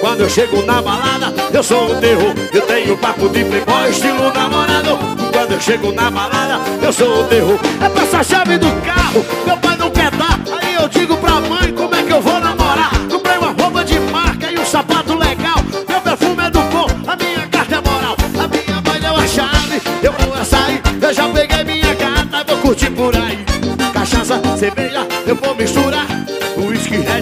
Quando eu chego na balada, eu sou o terror Eu tenho papo de playboy, estilo namorado. Quando eu chego na balada, eu sou o terror É passa a chave do carro, meu pai não quer dar. Aí eu digo pra mãe como é que eu vou namorar? Comprei uma roupa de marca e um sapato legal. Meu perfume é do bom, a minha carta é moral. A minha mãe deu a chave, eu vou sair Eu já peguei minha gata, vou curtir por aí. Cachaça, cerveja, eu vou misturar. Whisky, Red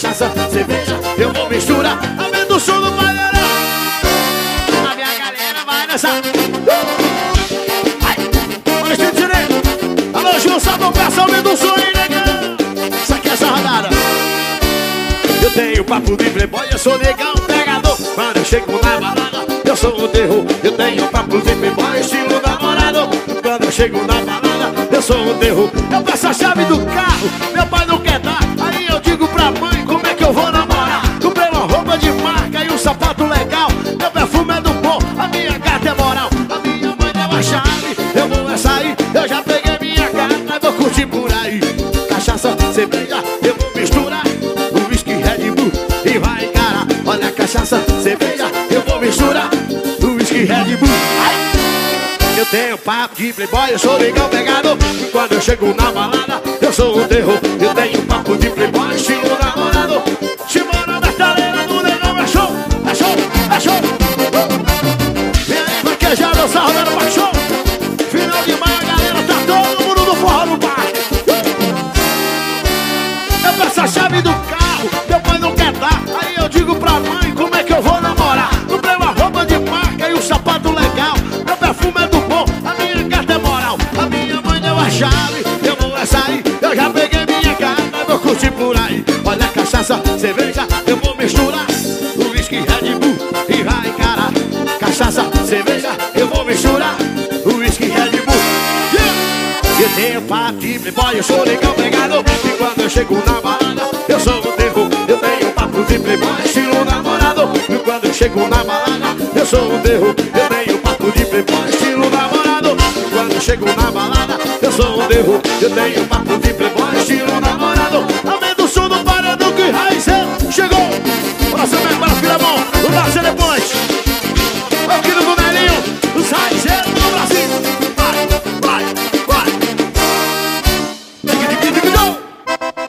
cachaça, cerveja, eu vou misturar Aumenta o som do paneirão A minha galera vai dançar. Olha esse direito Alô, Gil, sabe o peça, aumenta o som negão Isso aqui é essa rodada. Eu tenho papo de playboy, eu sou negão pegador. Quando eu chego na balada, eu sou o terror. Eu tenho papo de playboy, estilo namorado. Quando eu chego na balada, eu sou o terror. Eu passo a chave do carro, meu pai não Eu já peguei minha gata, vou curtir por aí. Cachaça, cerveja, eu vou misturar O whisky, Red Bull. E vai encarar Olha a cachaça, cerveja, eu vou misturar O whisky, Red Bull! Eu tenho papo de playboy, eu sou legal pegado Quando eu chego na balada, eu sou o terror. Eu tenho papo de playboy, estilo namorado Chimona da do negão, é show, é show, é aí, Eu peço a chave do carro, meu pai não quer dar. Aí eu digo pra mãe, como é que eu vou namorar? Comprei uma roupa de marca e um sapato legal. Meu perfume é do bom, a minha gata é moral. A minha mãe deu a chave, eu vou é sair. Eu já peguei minha gata, vou curtir por aí. Olha a cachaça, cerveja, eu vou misturar. O whisky, Red Bull e vai encarar. Cachaça, cerveja, eu vou misturar Eu tenho papo de playboy, eu sou legal pegado E quando eu chego na balada, eu sou o terror. Eu tenho papo de playboy, estilo namorado. E quando eu chego na balada, eu sou o terror. Eu tenho papo de playboy, estilo namorado. E quando eu chego na balada, eu sou o terror. Eu tenho papo de playboy, estilo namorado